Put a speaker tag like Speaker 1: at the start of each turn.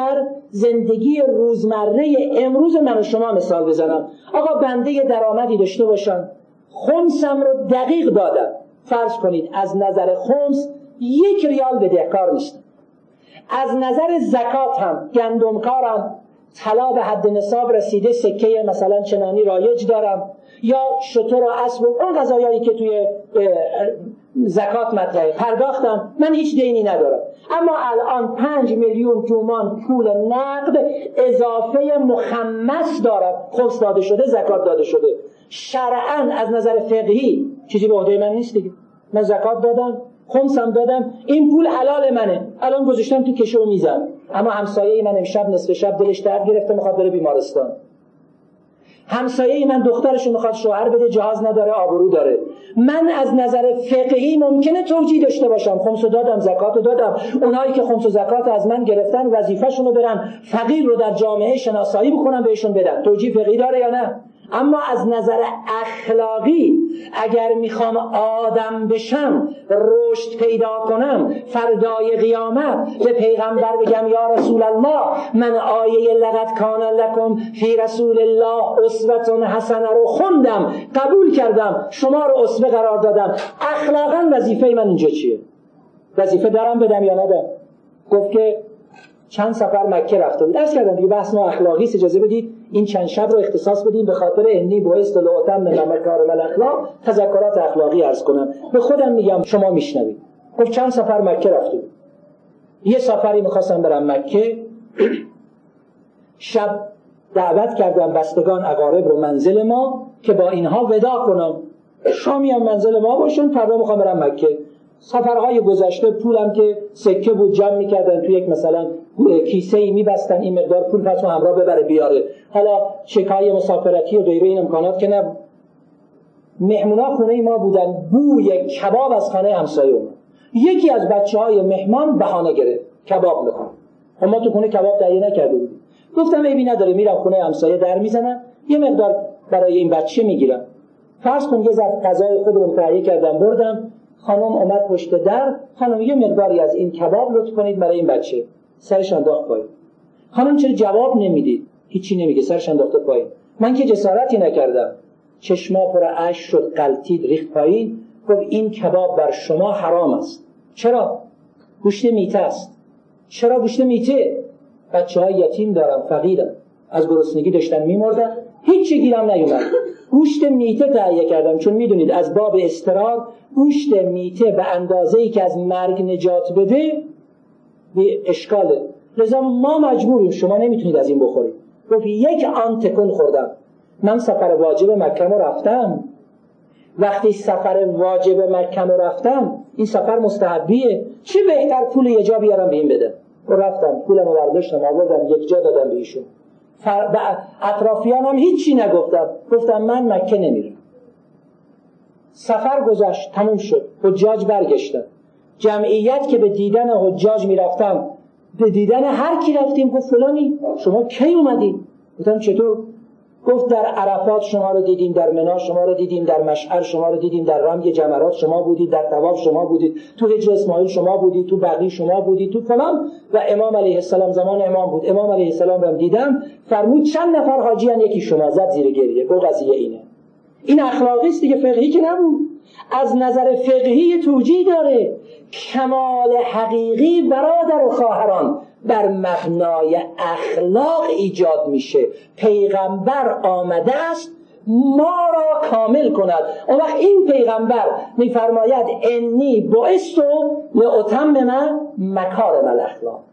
Speaker 1: در زندگی روزمره امروز من و شما مثال بزنم. آقا بنده درآمدی داشته باشم خمسم رو دقیق دادم فرض کنید از نظر خمس یک ریال بدهکار نیستم از نظر زکات هم گندمکارم طلا به حد نصاب رسیده سکه مثلا چنانی رایج دارم. یا شطور و اسب و اون غذایایی که توی زکات مطرحه. پرداختم. من هیچ دینی ندارم. اما الان پنج میلیون تومان پول نقد اضافه مخمس دارم. خمس داده شده زکات داده شده. شرعا از نظر فقهی چیزی به عهده من نیست دیگه. من زکات دادم خمسم دادم این پول حلال منه. الان گذاشتم تو کشه و میزم. اما همسایه من امشب نصف شب دلش درد گرفته می‌خواد بره بیمارستان. همسایه من دخترش می‌خواد شوهر بده جهاز نداره آبرو داره. من از نظر فقهی ممکنه توجیه داشته باشم. خمس دادم زکات دادم. اونایی که خمس و زکات از من گرفتن وظیفهشون رو برن فقیر رو در جامعه شناسایی بکنم بهشون بدن توجیه فقهی داره یا نه؟ اما از نظر اخلاقی اگر می‌خوام آدم بشم رشد پیدا کنم فردای قیامت به پیغمبر بگم یا رسول الله من آیه لقد کان لکم فی رسول الله اسوه حسنه رو خوندم قبول کردم شما رو اسوه قرار دادم. اخلاقا وظیفه من اینجا چیه؟ وظیفه دارم بدم یا ندم گفت که چند سفر مکه رفته بود. درس کردم دیگه بحث ما اخلاقی اجازه بدید این چند شب رو اختصاص بدیم به خاطر انی باعث لعتم من مکارم الاخلاق تذکرات اخلاقی عرض کنم. به خودم میگم شما میشنوید. گفت چند سفر مکه رفته بود. یه سفری می‌خواستم برم مکه. شب دعوت کردم بستگان اقارب رو منزل ما که با اینها ودا کنم. شامی هم منزل ما باشن فردا می‌خوام برم مکه. سفرهای گذشته پولم که سکه بود جمع می‌کردن تو یک مثلا کیسه ای میبستن این مقدار پول پس همراه ببره بیاره. حالا چکای مسافرتی و غیره این امکانات که نه. مهمونا خونه ما بودن بوی کباب از خانه همسایه اومد یکی از بچه های مهمان بهانه گرفت کباب می‌خوام ما تو خونه کباب تهیه نکرده بودیم. گفتم ایبی نداره میرم خونه همسایه در می‌زنم یه مقدار برای این بچه می‌گیرم. فرض کن یه ذره غذای خودم تهیه کردم بردم. خانم اومد پشت در. خانم یه مقداری از این کباب لطف کنید برای این بچه. سرش انداخت پایین. خانم چرا جواب نمی‌دید؟ هیچی نمیگه سرش انداخته پایین. من که جسارتی نکردم. چشما پر اش شد قلتید ریخت پایین. گفت این کباب بر شما حرام است. چرا؟ گوشت میته است. چرا گوشت میته؟ بچه های یتیم دارم فقیرم از گرسنگی داشتن میمردن. هیچی گیرم نیومد. گوشت میته تهیه کردم. چون می‌دونید از باب استرار گوشت میته به اندازه ای که از مرگ نجات بده به اشکاله. لذا ما مجبوریم. شما نمی‌تونید از این بخورید. گفت یک آن تکون خوردم. من سفر واجب مکه رو رفتم. وقتی سفر واجب مکه رو رفتم این سفر مستحبیه. چی بهتر پول یه جا بیارم به این بده؟ رفتم. پولم رو برداشتم آوردم یک جا دادم به ایشون. اطرافیان هم هیچی نگفتم. گفتم من مکه نمیرم. سفر گذشت تموم شد. حجاج برگشتن جمعیت که به دیدن حجاج می‌رفتم به دیدن هر کی رفتیم گفت فلانی شما کی اومدی گفتم چطور؟ گفت در عرفات شما رو دیدیم در منا شما رو دیدیم در مشعر شما رو دیدیم در رمگ جمرات شما بودید در طواف شما بودید تو هجر اسماعیل شما بودید تو بقی شما بودید تو فلان. و امام علیه السلام زمان امام بود. امام علیه السلام رو دیدم. فرمود چند نفر حاجیان؟ یکی شما. زد زیر گریه. گفت قضیه اینه. این اخلاقی است دیگه فقهی که نبود. از نظر فقهی توجیه داره. کمال حقیقی برادر و خواهران بر مبنای اخلاق ایجاد میشه. پیغمبر آمده است ما را کامل کند. اون وقت این پیغمبر میفرماید انی بعثت لاتمم مکارم الاخلاق.